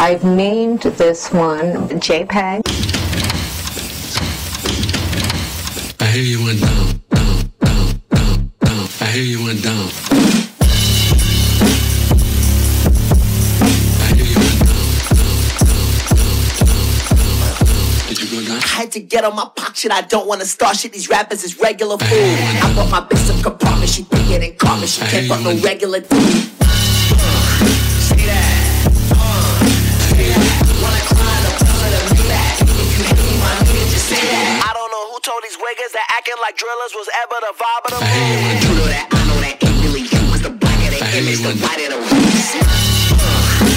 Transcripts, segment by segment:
I've named this one JPEG. I hear you went down, down, down, down, down. I hear you went down. I hear you went down, down, down, down, down, down. Did you go down? I had to get on my pop shit. I don't wanna start shit. These rappers is regular food. I bought my bitch some compartment. She think it ain't common. She can't fuck no regular dude. Like drillers was ever the vibe of the hear you know that I know that ain't really you. Cause the blacker the I image, the went- whiter the race. Uh,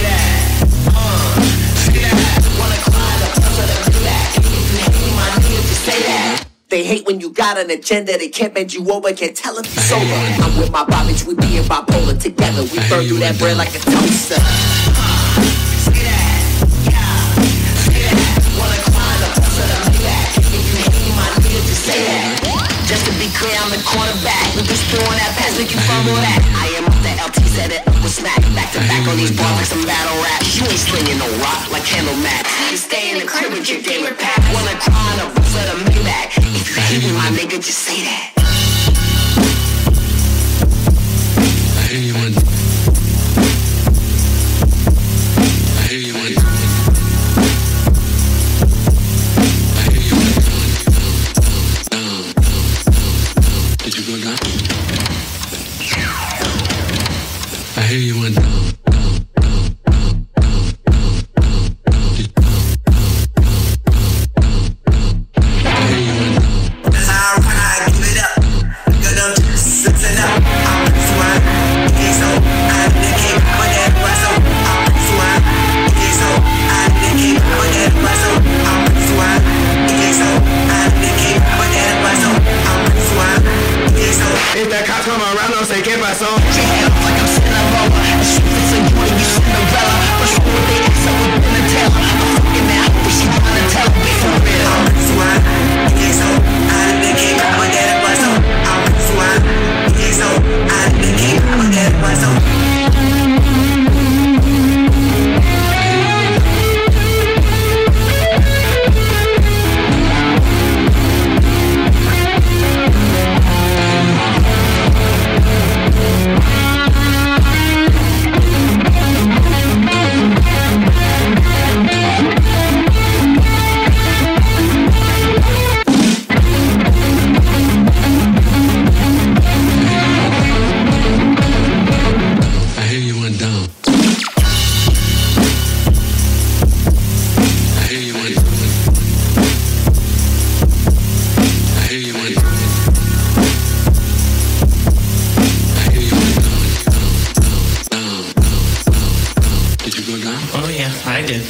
that. Uh, say that. Wanna climb the pillar to me back. If you my nigga, just say that. They hate when you got an agenda, they can't bend you over, can't tell if you sober. I'm with my Bobbies, we being bipolar together. We burn through that bread like a toaster. I'm the quarterback. We just throwing that pass, make you fumble that. I am the LT, set it up with smack. Back to back on these bars like some battle rap. You ain't slinging no rock like Candle Mac. You stay in the crib with your favorite pack. Wanna cry on the roof of the Maybach. If you hate me, my nigga, just say that. If that cops come around, don't say que pasó. For that down,